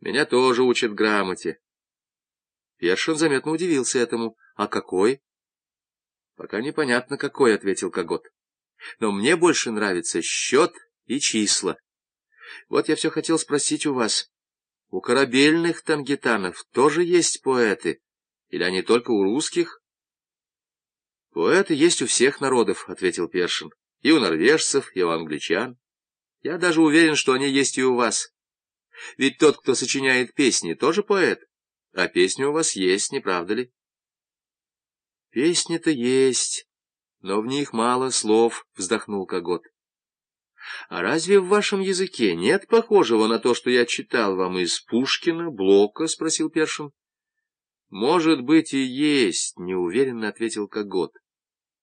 Меня тоже учат грамоте. Першин заметно удивился этому. А какой? Пока непонятно какой, — ответил Когот. Но мне больше нравится счет и числа. Вот я все хотел спросить у вас. У корабельных тангитанов тоже есть поэты? Или они только у русских? Поэты есть у всех народов, — ответил Першин. И у норвежцев, и у англичан. Я даже уверен, что они есть и у вас. Ведь тот, кто сочиняет песни, тоже поэт. А песни у вас есть, не правда ли? Песни-то есть, но в них мало слов, вздохнул Когот. А разве в вашем языке нет похожего на то, что я читал вам из Пушкина, Блока? — спросил Першин. Может быть и есть, — неуверенно ответил Когот.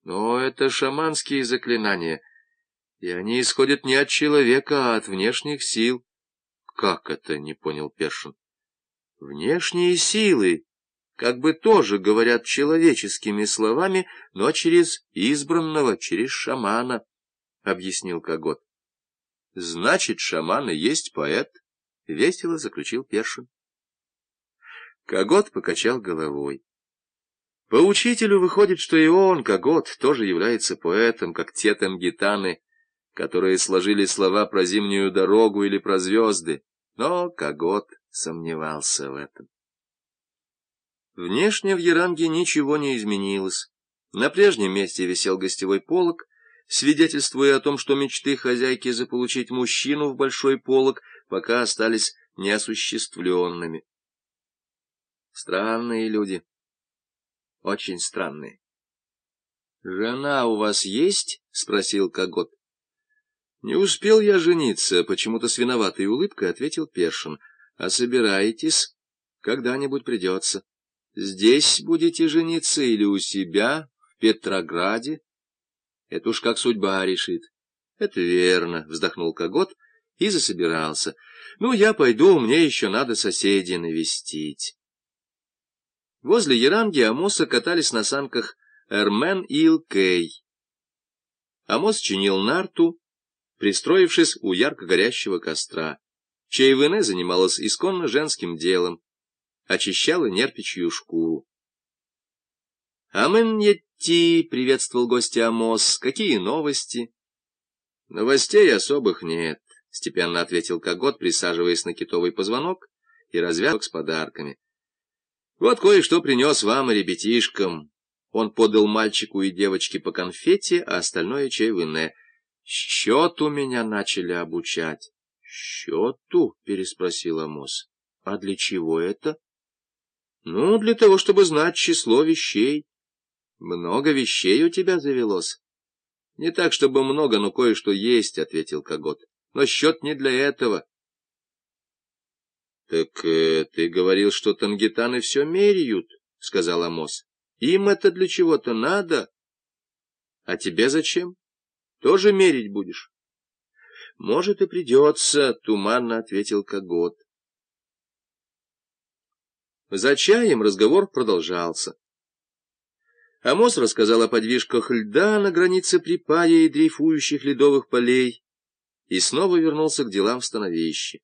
Но это шаманские заклинания, и они исходят не от человека, а от внешних сил. Как это, не понял Першин. Внешние силы, как бы тоже говорят человеческими словами, но через избранного, через шамана, — объяснил Когот. Значит, шаман есть поэт, — весело заключил Першин. Когот покачал головой. По учителю выходит, что и он, Когот, тоже является поэтом, как те там гитаны, которые сложили слова про зимнюю дорогу или про звезды, но Когот сомневался в этом. Внешне в Яранге ничего не изменилось. На прежнем месте висел гостевой полог, свидетельствуя о том, что мечты хозяйки заполучить мужчину в большой полог пока остались неосуществленными. Странные люди. Очень странные. — Жена у вас есть? — спросил Когот. Не успел я жениться, почему-то с виноватой улыбкой ответил Першин. А собираетесь? Когда-нибудь придется. Здесь будете жениться или у себя, в Петрограде? Это уж как судьба решит. Это верно, вздохнул Когот и засобирался. Ну, я пойду, мне еще надо соседей навестить. Возле Яранги Амоса катались на санках Эрмен и Илкей. Амос чинил нарту, пристроившись у ярко горящего костра. Чайвене занималась исконно женским делом, очищала нерпичью шкуру. «Аменьетти!» — приветствовал гостя Амос. «Какие новости?» «Новостей особых нет», — степенно ответил Когот, присаживаясь на китовый позвонок и развязок с подарками. «Вот кое-что принес вам и ребятишкам». Он подал мальчику и девочке по конфете, а остальное — чайвыне — Счету меня начали обучать. — Счету? — переспросил Амос. — А для чего это? — Ну, для того, чтобы знать число вещей. Много вещей у тебя завелось. — Не так, чтобы много, но кое-что есть, — ответил Когот. — Но счет не для этого. — Так э, ты говорил, что тангитаны все меряют, — сказал Амос. — Им это для чего-то надо. — А тебе зачем? — тоже мерить будешь? — Может, и придется, — туманно ответил Когот. За чаем разговор продолжался. Амос рассказал о подвижках льда на границе припая и дрейфующих ледовых полей и снова вернулся к делам в становище.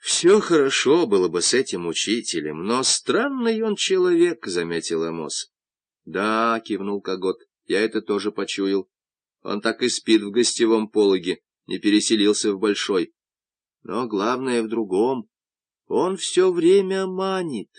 «Все хорошо было бы с этим учителем, но странный он человек», — заметил Амос. «Да», — кивнул Когот, — «я это тоже почуял. Он так и спит в гостевом пологе, не переселился в большой. Но главное в другом. Он все время манит.